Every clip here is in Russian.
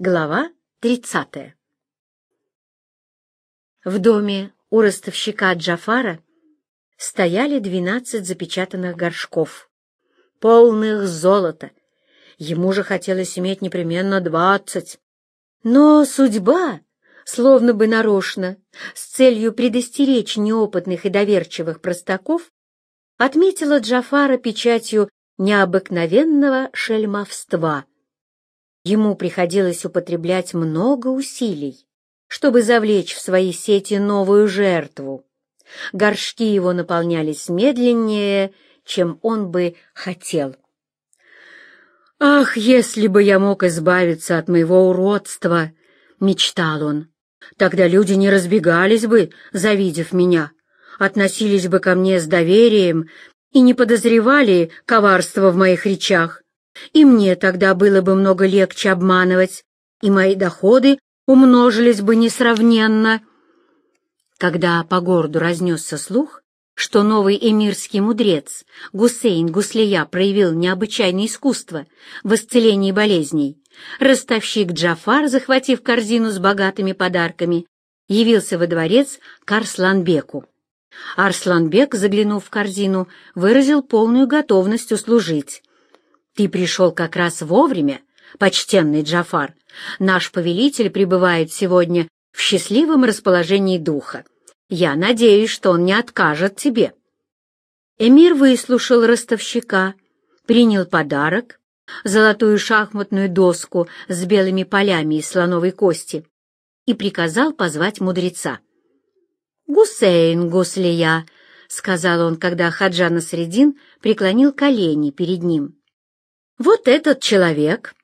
Глава тридцатая В доме у ростовщика Джафара стояли двенадцать запечатанных горшков, полных золота. Ему же хотелось иметь непременно двадцать. Но судьба, словно бы нарочно, с целью предостеречь неопытных и доверчивых простаков, отметила Джафара печатью необыкновенного шельмовства — Ему приходилось употреблять много усилий, чтобы завлечь в свои сети новую жертву. Горшки его наполнялись медленнее, чем он бы хотел. «Ах, если бы я мог избавиться от моего уродства!» — мечтал он. «Тогда люди не разбегались бы, завидев меня, относились бы ко мне с доверием и не подозревали коварства в моих речах. И мне тогда было бы много легче обманывать, и мои доходы умножились бы несравненно. Когда по городу разнесся слух, что новый эмирский мудрец Гусейн Гуслия проявил необычайное искусство в исцелении болезней, ростовщик Джафар, захватив корзину с богатыми подарками, явился во дворец к Арсланбеку. Арсланбек, заглянув в корзину, выразил полную готовность услужить. «Ты пришел как раз вовремя, почтенный Джафар. Наш повелитель пребывает сегодня в счастливом расположении духа. Я надеюсь, что он не откажет тебе». Эмир выслушал ростовщика, принял подарок, золотую шахматную доску с белыми полями из слоновой кости, и приказал позвать мудреца. «Гусейн, Гуслия», — сказал он, когда Хаджа Насредин преклонил колени перед ним. Вот этот человек,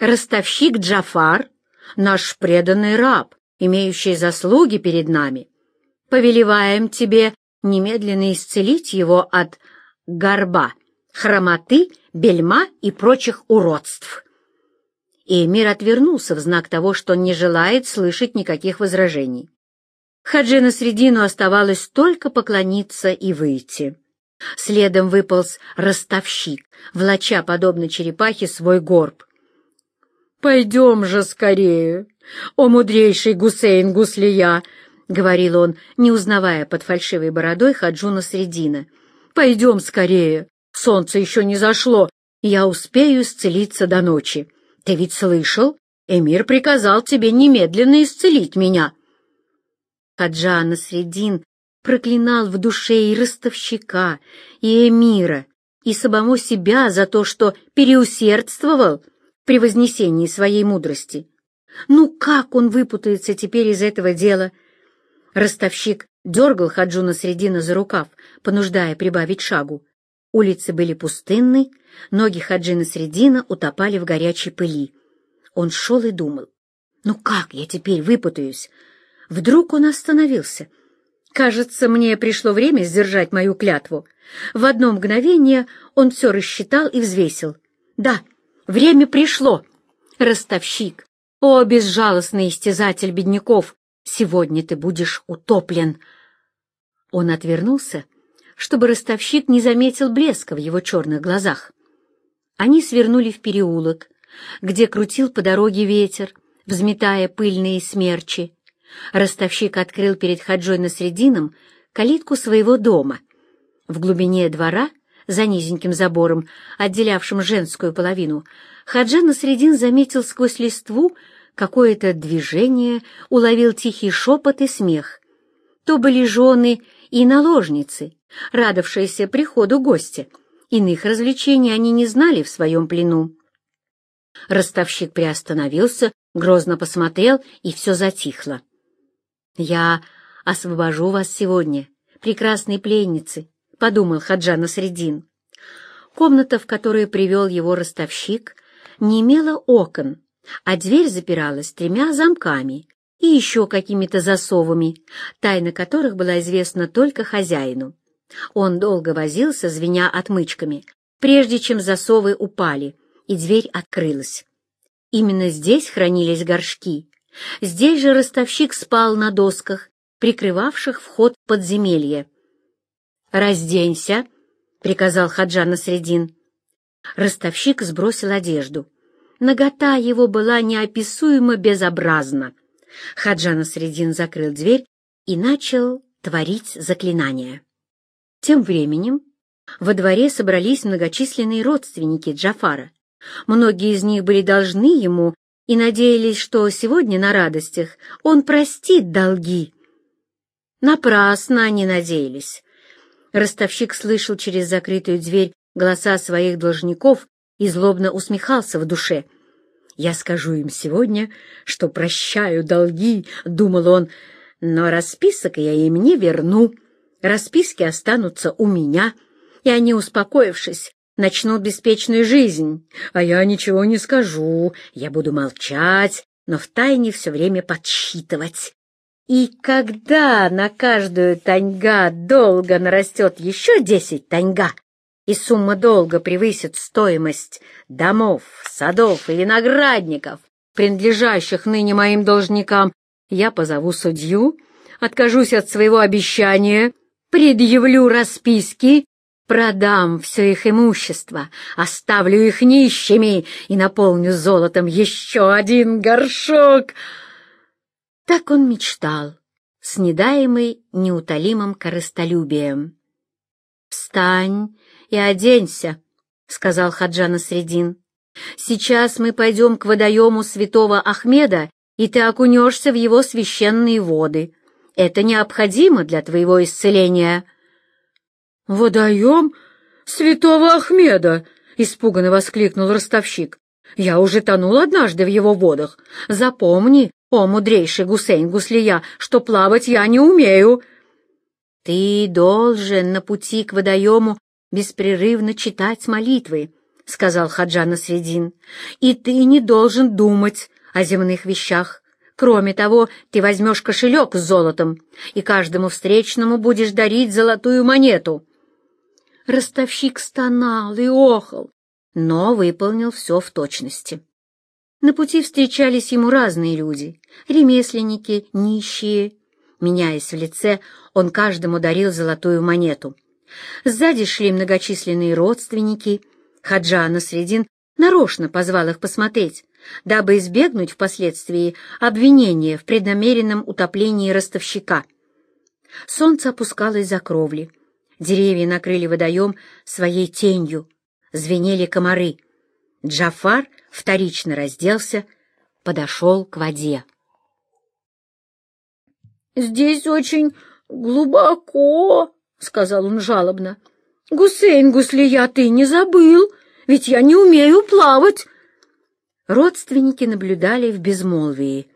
ростовщик Джафар, наш преданный раб, имеющий заслуги перед нами. Повелеваем тебе немедленно исцелить его от горба, хромоты, бельма и прочих уродств. И эмир отвернулся в знак того, что он не желает слышать никаких возражений. Хаджина Средину оставалось только поклониться и выйти. Следом выполз ростовщик, влача, подобно черепахе, свой горб. «Пойдем же скорее, о мудрейший Гусейн Гуслия!» — говорил он, не узнавая под фальшивой бородой Хаджуна Средина. «Пойдем скорее, солнце еще не зашло, я успею исцелиться до ночи. Ты ведь слышал? Эмир приказал тебе немедленно исцелить меня». Хаджа Насредин проклинал в душе и ростовщика, и эмира, и самому себя за то, что переусердствовал при вознесении своей мудрости. Ну как он выпутается теперь из этого дела? Ростовщик дергал Хаджуна Средина за рукав, понуждая прибавить шагу. Улицы были пустынны, ноги Хаджина Средина утопали в горячей пыли. Он шел и думал, ну как я теперь выпутаюсь? Вдруг он остановился — Кажется, мне пришло время сдержать мою клятву. В одно мгновение он все рассчитал и взвесил. Да, время пришло. Ростовщик, о, безжалостный истязатель бедняков, сегодня ты будешь утоплен. Он отвернулся, чтобы ростовщик не заметил блеска в его черных глазах. Они свернули в переулок, где крутил по дороге ветер, взметая пыльные смерчи. Ростовщик открыл перед Хаджой Насредином калитку своего дома. В глубине двора, за низеньким забором, отделявшим женскую половину, Хаджа Насредин заметил сквозь листву какое-то движение, уловил тихий шепот и смех. То были жены и наложницы, радовавшиеся приходу гостя. Иных развлечений они не знали в своем плену. Ростовщик приостановился, грозно посмотрел, и все затихло. «Я освобожу вас сегодня, прекрасные пленницы», — подумал Хаджана Средин. Комната, в которую привел его ростовщик, не имела окон, а дверь запиралась тремя замками и еще какими-то засовами, тайна которых была известна только хозяину. Он долго возился, звеня отмычками, прежде чем засовы упали, и дверь открылась. Именно здесь хранились горшки, Здесь же ростовщик спал на досках, прикрывавших вход в подземелье. «Разденься», — приказал Хаджан Насредин. Ростовщик сбросил одежду. Нагота его была неописуемо безобразна. Хаджана Средин закрыл дверь и начал творить заклинание. Тем временем во дворе собрались многочисленные родственники Джафара. Многие из них были должны ему и надеялись, что сегодня на радостях он простит долги. Напрасно они надеялись. Ростовщик слышал через закрытую дверь голоса своих должников и злобно усмехался в душе. «Я скажу им сегодня, что прощаю долги», — думал он, — «но расписок я им не верну. Расписки останутся у меня, и они, успокоившись, начнут беспечную жизнь, а я ничего не скажу, я буду молчать, но втайне все время подсчитывать. И когда на каждую таньга долго нарастет еще десять таньга, и сумма долга превысит стоимость домов, садов и виноградников, принадлежащих ныне моим должникам, я позову судью, откажусь от своего обещания, предъявлю расписки, продам все их имущество, оставлю их нищими и наполню золотом еще один горшок. Так он мечтал, с недаемой неутолимым корыстолюбием. «Встань и оденься», — сказал Хаджана Средин. «Сейчас мы пойдем к водоему святого Ахмеда, и ты окунешься в его священные воды. Это необходимо для твоего исцеления». «Водоем святого Ахмеда!» — испуганно воскликнул ростовщик. «Я уже тонул однажды в его водах. Запомни, о мудрейший Гусейн Гуслия, что плавать я не умею!» «Ты должен на пути к водоему беспрерывно читать молитвы», — сказал Хаджана Средин, «и ты не должен думать о земных вещах. Кроме того, ты возьмешь кошелек с золотом и каждому встречному будешь дарить золотую монету». Ростовщик стонал и охал, но выполнил все в точности. На пути встречались ему разные люди — ремесленники, нищие. Меняясь в лице, он каждому дарил золотую монету — Сзади шли многочисленные родственники. Хаджа Насредин нарочно позвал их посмотреть, дабы избегнуть впоследствии обвинения в преднамеренном утоплении ростовщика. Солнце опускалось за кровли. Деревья накрыли водоем своей тенью. Звенели комары. Джафар вторично разделся, подошел к воде. «Здесь очень глубоко», — сказал он жалобно. — Гусейн Гуслия, ты не забыл, ведь я не умею плавать. Родственники наблюдали в безмолвии.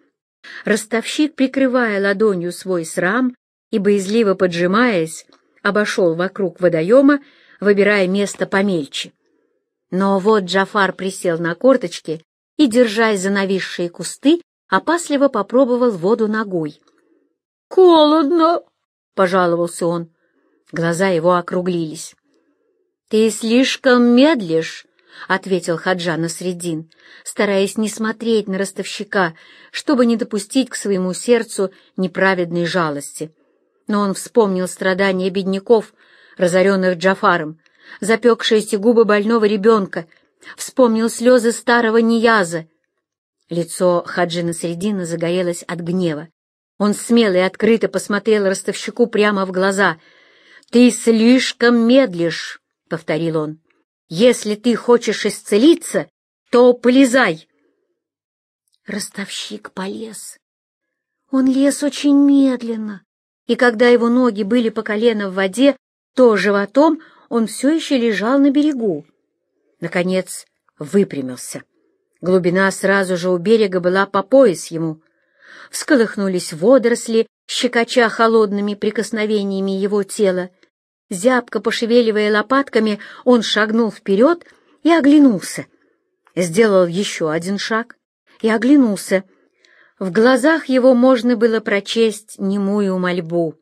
Ростовщик, прикрывая ладонью свой срам и боязливо поджимаясь, обошел вокруг водоема, выбирая место помельче. Но вот Джафар присел на корточки и, держась за нависшие кусты, опасливо попробовал воду ногой. «Холодно!» — пожаловался он. Глаза его округлились. «Ты слишком медлишь», — ответил Хаджа Средин, стараясь не смотреть на ростовщика, чтобы не допустить к своему сердцу неправедной жалости. Но он вспомнил страдания бедняков, разоренных Джафаром, запекшиеся губы больного ребенка, вспомнил слезы старого Нияза. Лицо Хаджина Средина загорелось от гнева. Он смело и открыто посмотрел ростовщику прямо в глаза — «Ты слишком медлишь», — повторил он. «Если ты хочешь исцелиться, то полезай». Ростовщик полез. Он лез очень медленно, и когда его ноги были по колено в воде, то животом он все еще лежал на берегу. Наконец выпрямился. Глубина сразу же у берега была по пояс ему. Всколыхнулись водоросли, щекоча холодными прикосновениями его тела, Зябко пошевеливая лопатками, он шагнул вперед и оглянулся. Сделал еще один шаг и оглянулся. В глазах его можно было прочесть немую мольбу.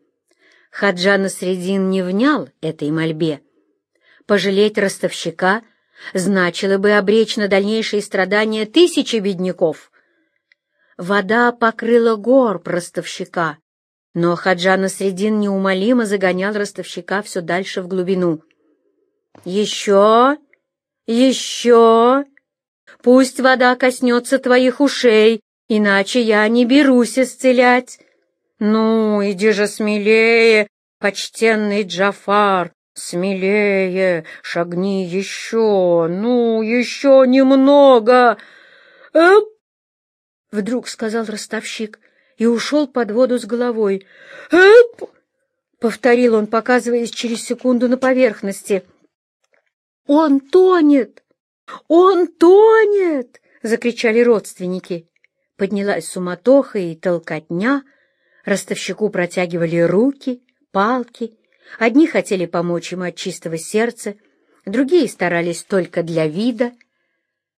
Хаджана Средин не внял этой мольбе. Пожалеть ростовщика значило бы обречь на дальнейшие страдания тысячи бедняков. Вода покрыла горб ростовщика, но Хаджана Средин неумолимо загонял ростовщика все дальше в глубину. «Еще! Еще! Пусть вода коснется твоих ушей, иначе я не берусь исцелять. Ну, иди же смелее, почтенный Джафар, смелее, шагни еще, ну, еще немного. Эп! Вдруг сказал ростовщик и ушел под воду с головой. Эп! Повторил он, показываясь через секунду на поверхности. Он тонет! Он тонет! Закричали родственники. Поднялась суматоха и толкотня. Ростовщику протягивали руки, палки. Одни хотели помочь ему от чистого сердца, другие старались только для вида.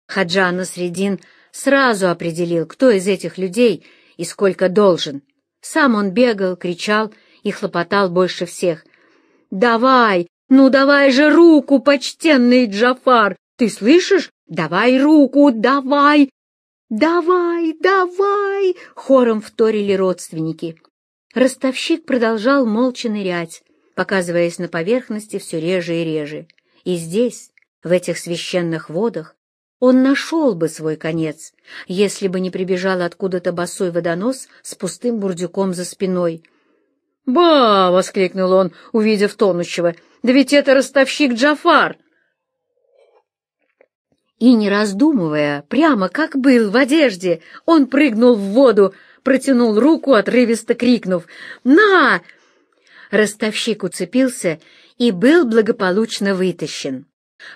Хаджа Насредин сразу определил, кто из этих людей и сколько должен. Сам он бегал, кричал и хлопотал больше всех. «Давай! Ну давай же руку, почтенный Джафар! Ты слышишь? Давай руку, давай! Давай, давай!» Хором вторили родственники. Ростовщик продолжал молча нырять, показываясь на поверхности все реже и реже. И здесь, в этих священных водах, он нашел бы свой конец, если бы не прибежал откуда-то босой водонос с пустым бурдюком за спиной. «Ба!» — воскликнул он, увидев тонущего. «Да ведь это ростовщик Джафар!» И, не раздумывая, прямо как был в одежде, он прыгнул в воду, протянул руку, отрывисто крикнув «На!». Ростовщик уцепился и был благополучно вытащен.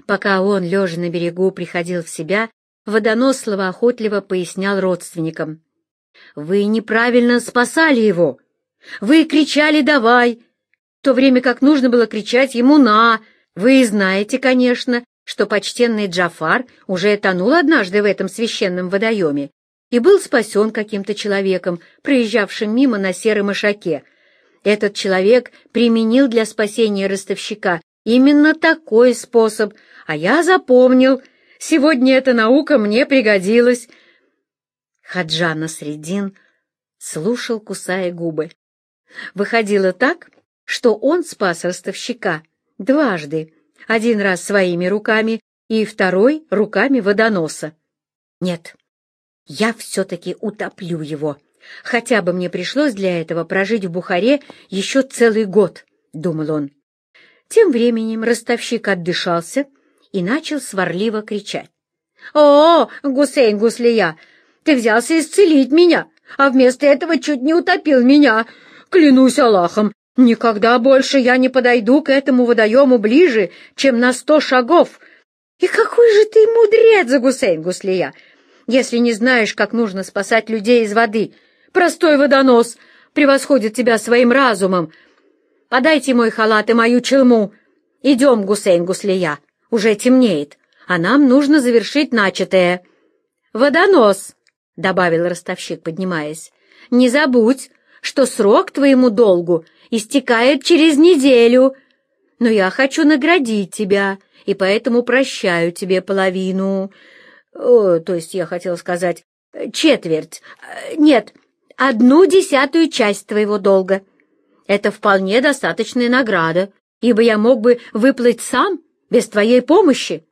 Пока он, лежа на берегу, приходил в себя, водонос словоохотливо пояснял родственникам. «Вы неправильно спасали его!» Вы кричали «давай», в то время как нужно было кричать ему «на». Вы знаете, конечно, что почтенный Джафар уже тонул однажды в этом священном водоеме и был спасен каким-то человеком, проезжавшим мимо на сером ишаке. Этот человек применил для спасения ростовщика именно такой способ, а я запомнил. Сегодня эта наука мне пригодилась. Хаджана Средин слушал, кусая губы. Выходило так, что он спас ростовщика дважды, один раз своими руками и второй — руками водоноса. Нет, я все-таки утоплю его. Хотя бы мне пришлось для этого прожить в Бухаре еще целый год, — думал он. Тем временем ростовщик отдышался и начал сварливо кричать. — О, Гусейн Гуслия, ты взялся исцелить меня, а вместо этого чуть не утопил меня. Клянусь Аллахом, никогда больше я не подойду к этому водоему ближе, чем на сто шагов. И какой же ты мудрец, Гусейн Гуслия, если не знаешь, как нужно спасать людей из воды. Простой водонос превосходит тебя своим разумом. Подайте мой халат и мою челму. Идем, Гусейн Гуслия, уже темнеет, а нам нужно завершить начатое. Водонос, — добавил ростовщик, поднимаясь, — не забудь, что срок твоему долгу истекает через неделю, но я хочу наградить тебя, и поэтому прощаю тебе половину, о, то есть я хотел сказать четверть, нет, одну десятую часть твоего долга. Это вполне достаточная награда, ибо я мог бы выплыть сам, без твоей помощи.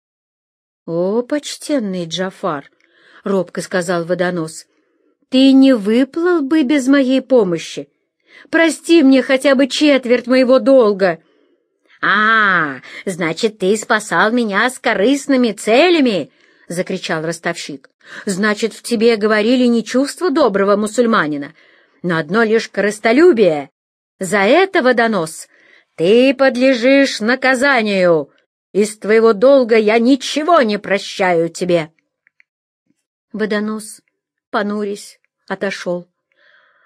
— О, почтенный Джафар! — робко сказал водонос ты не выплыл бы без моей помощи. Прости мне хотя бы четверть моего долга. — А, значит, ты спасал меня с корыстными целями? — закричал ростовщик. — Значит, в тебе говорили не чувство доброго мусульманина, но одно лишь корыстолюбие. За это, водонос, ты подлежишь наказанию. Из твоего долга я ничего не прощаю тебе. Водонос, понурясь, отошел.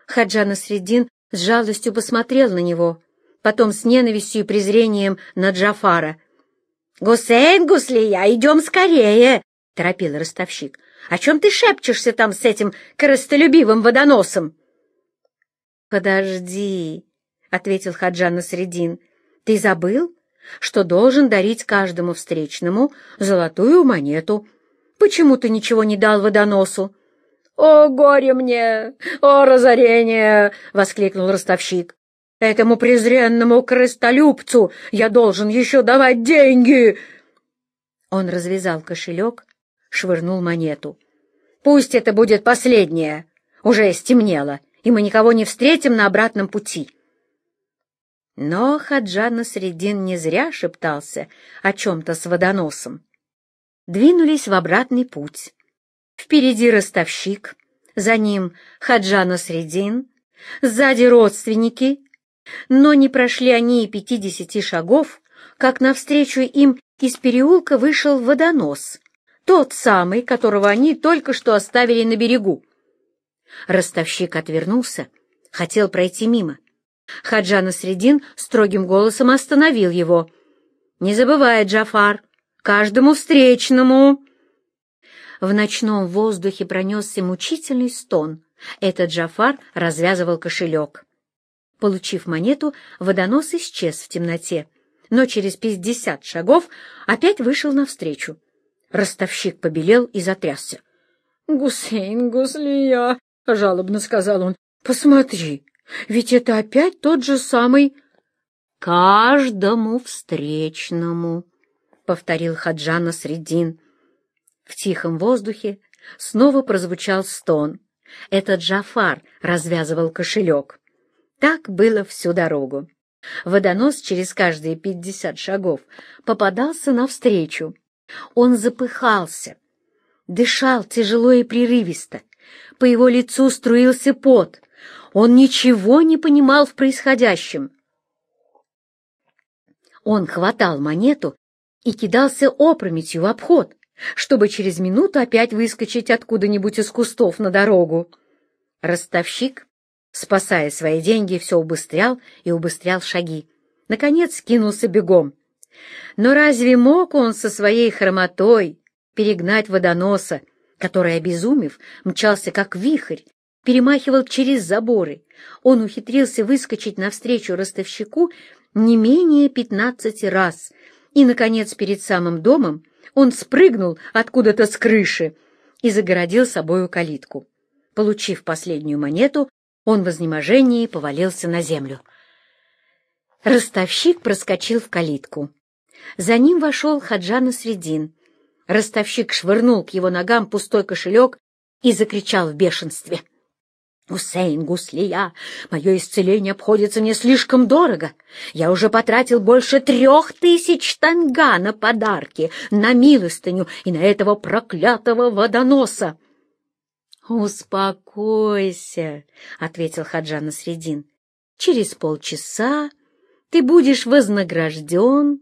Хаджана Средин с жалостью посмотрел на него, потом с ненавистью и презрением на Джафара. «Гусейн, Гуслия, идем скорее!» — торопил ростовщик. «О чем ты шепчешься там с этим корыстолюбивым водоносом?» «Подожди», — ответил Хаджан Средин. «Ты забыл, что должен дарить каждому встречному золотую монету? Почему ты ничего не дал водоносу?» «О, горе мне! О, разорение!» — воскликнул ростовщик. «Этому презренному крыстолюбцу я должен еще давать деньги!» Он развязал кошелек, швырнул монету. «Пусть это будет последнее. Уже стемнело, и мы никого не встретим на обратном пути». Но Хаджана Средин не зря шептался о чем-то с водоносом. Двинулись в обратный путь. Впереди ростовщик, за ним Хаджана Средин, сзади родственники. Но не прошли они и пятидесяти шагов, как навстречу им из переулка вышел водонос, тот самый, которого они только что оставили на берегу. Ростовщик отвернулся, хотел пройти мимо. Хаджана Средин строгим голосом остановил его. «Не забывай, Джафар, каждому встречному!» В ночном воздухе пронесся мучительный стон. Этот Джафар развязывал кошелек. Получив монету, водонос исчез в темноте, но через пятьдесят шагов опять вышел навстречу. Ростовщик побелел и затрясся. — Гусейн, Гуслия, — жалобно сказал он, — посмотри, ведь это опять тот же самый... — Каждому встречному, — повторил Хаджана Средин. В тихом воздухе снова прозвучал стон. Этот Джафар развязывал кошелек. Так было всю дорогу. Водонос через каждые пятьдесят шагов попадался навстречу. Он запыхался, дышал тяжело и прерывисто. По его лицу струился пот. Он ничего не понимал в происходящем. Он хватал монету и кидался опрометью в обход, чтобы через минуту опять выскочить откуда-нибудь из кустов на дорогу. Ростовщик, спасая свои деньги, все убыстрял и убыстрял шаги. Наконец кинулся бегом. Но разве мог он со своей хромотой перегнать водоноса, который, обезумев, мчался как вихрь, перемахивал через заборы. Он ухитрился выскочить навстречу ростовщику не менее пятнадцати раз, и, наконец, перед самым домом он спрыгнул откуда-то с крыши и загородил собою калитку. Получив последнюю монету, он в изнеможении повалился на землю. Ростовщик проскочил в калитку. За ним вошел Хаджана Средин. Ростовщик швырнул к его ногам пустой кошелек и закричал в бешенстве — «Гусейн, Гуслия, мое исцеление обходится мне слишком дорого. Я уже потратил больше трех тысяч танга на подарки, на милостыню и на этого проклятого водоноса». «Успокойся», — ответил Хаджан Средин. «Через полчаса ты будешь вознагражден.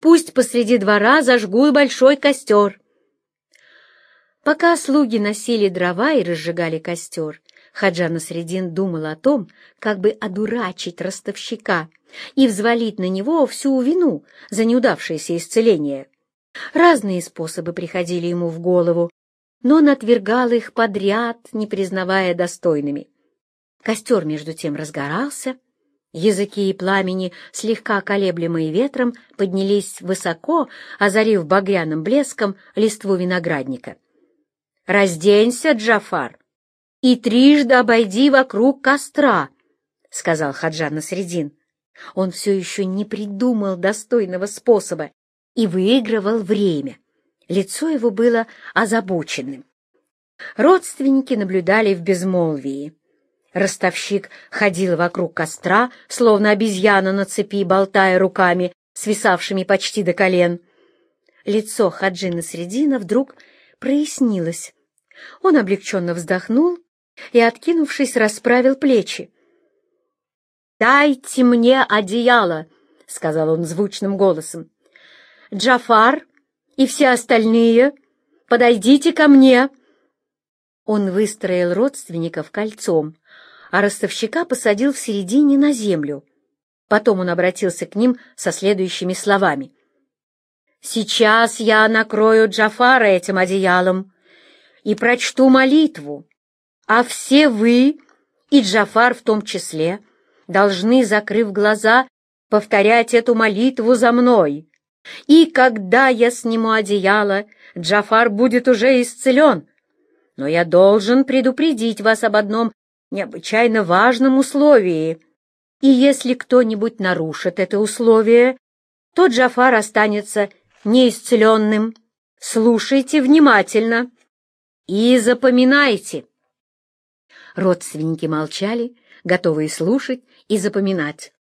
Пусть посреди двора зажгу большой костер». Пока слуги носили дрова и разжигали костер, Хаджана Средин думал о том, как бы одурачить ростовщика и взвалить на него всю вину за неудавшееся исцеление. Разные способы приходили ему в голову, но он отвергал их подряд, не признавая достойными. Костер, между тем, разгорался, языки и пламени, слегка колеблемые ветром, поднялись высоко, озарив багряным блеском листву виноградника. «Разденься, Джафар!» И трижды обойди вокруг костра, — сказал Хаджан Насредин. Он все еще не придумал достойного способа и выигрывал время. Лицо его было озабоченным. Родственники наблюдали в безмолвии. Ростовщик ходил вокруг костра, словно обезьяна на цепи, болтая руками, свисавшими почти до колен. Лицо Хаджина Средина вдруг прояснилось. Он облегченно вздохнул и, откинувшись, расправил плечи. «Дайте мне одеяло!» — сказал он звучным голосом. «Джафар и все остальные, подойдите ко мне!» Он выстроил родственников кольцом, а ростовщика посадил в середине на землю. Потом он обратился к ним со следующими словами. «Сейчас я накрою Джафара этим одеялом и прочту молитву, а все вы, и Джафар в том числе, должны, закрыв глаза, повторять эту молитву за мной. И когда я сниму одеяло, Джафар будет уже исцелен. Но я должен предупредить вас об одном необычайно важном условии. И если кто-нибудь нарушит это условие, то Джафар останется неисцеленным. слушайте внимательно и запоминайте. Родственники молчали, готовые слушать и запоминать.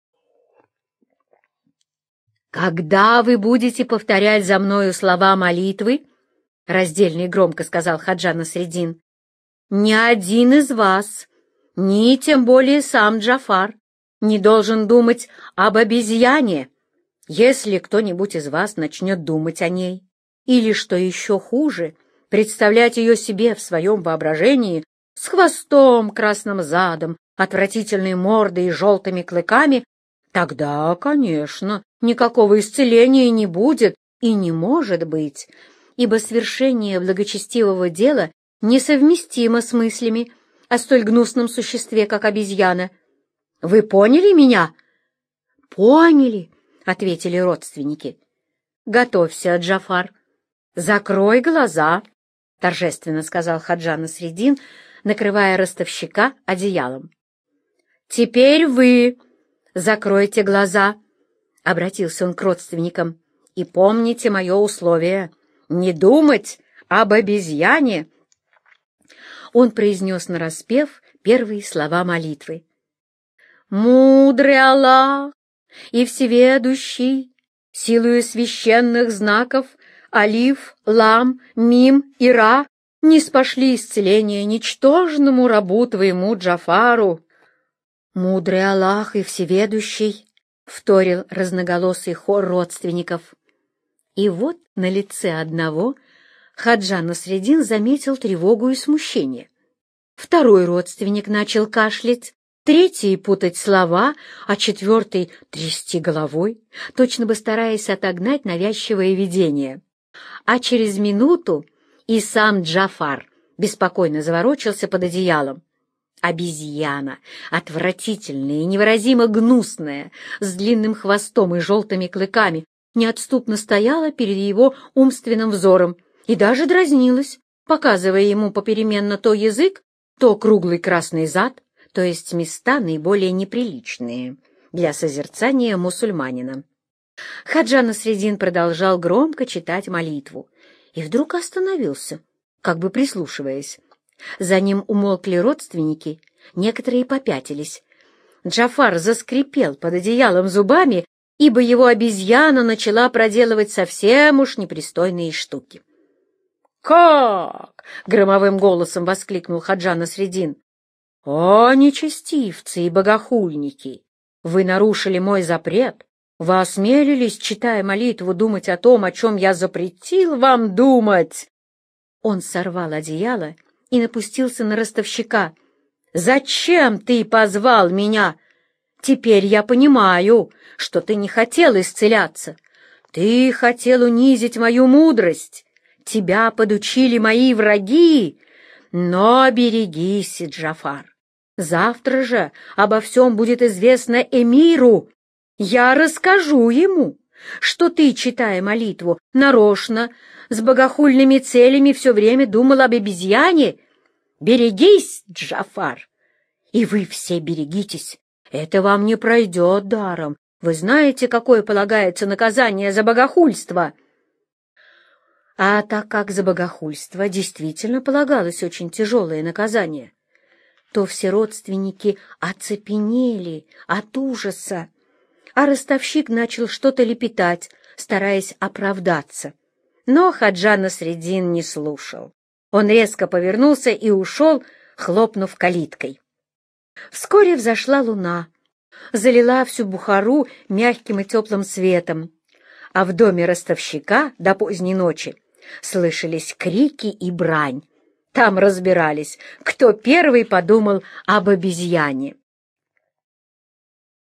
«Когда вы будете повторять за мною слова молитвы, — раздельно и громко сказал Хаджан Средин, — ни один из вас, ни тем более сам Джафар, не должен думать об обезьяне, если кто-нибудь из вас начнет думать о ней, или, что еще хуже, представлять ее себе в своем воображении с хвостом, красным задом, отвратительной мордой и желтыми клыками, тогда, конечно, никакого исцеления не будет и не может быть, ибо свершение благочестивого дела несовместимо с мыслями о столь гнусном существе, как обезьяна. Вы поняли меня? Поняли, — ответили родственники. Готовься, Джафар. Закрой глаза, — торжественно сказал Хаджан Средин, накрывая ростовщика одеялом. Теперь вы закройте глаза, — обратился он к родственникам, — и помните мое условие — не думать об обезьяне. Он произнес нараспев первые слова молитвы. «Мудрый Аллах и всеведущий, силою священных знаков Алиф, Лам, Мим и Ра, не спошли исцеление ничтожному рабу твоему Джафару». «Мудрый Аллах и всеведущий», — вторил разноголосый хор родственников. И вот на лице одного Хаджан Насредин заметил тревогу и смущение. Второй родственник начал кашлять, третий — путать слова, а четвертый — трясти головой, точно бы стараясь отогнать навязчивое видение. А через минуту и сам Джафар беспокойно заворочился под одеялом. Обезьяна, отвратительная и невыразимо гнусная, с длинным хвостом и желтыми клыками, неотступно стояла перед его умственным взором и даже дразнилась, показывая ему попеременно то язык, то круглый красный зад, то есть места наиболее неприличные для созерцания мусульманина. Хаджан Средин продолжал громко читать молитву и вдруг остановился, как бы прислушиваясь. За ним умолкли родственники, некоторые попятились. Джафар заскрипел под одеялом зубами, ибо его обезьяна начала проделывать совсем уж непристойные штуки. «Как?» — громовым голосом воскликнул Хаджан Средин. «О, нечестивцы и богохульники! Вы нарушили мой запрет, вы осмелились, читая молитву, думать о том, о чем я запретил вам думать!» Он сорвал одеяло и напустился на ростовщика. «Зачем ты позвал меня? Теперь я понимаю, что ты не хотел исцеляться. Ты хотел унизить мою мудрость. Тебя подучили мои враги. Но берегись, Джафар. Завтра же обо всем будет известно эмиру, я расскажу ему, что ты, читая молитву, нарочно, с богохульными целями все время думал об обезьяне. Берегись, Джафар! И вы все берегитесь. Это вам не пройдет даром. Вы знаете, какое полагается наказание за богохульство. А так как за богохульство действительно полагалось очень тяжелое наказание, то все родственники оцепенели от ужаса а ростовщик начал что-то лепетать, стараясь оправдаться. Но Хаджана Средин не слушал. Он резко повернулся и ушел, хлопнув калиткой. Вскоре взошла луна, залила всю Бухару мягким и теплым светом, а в доме ростовщика до поздней ночи слышались крики и брань. Там разбирались, кто первый подумал об обезьяне.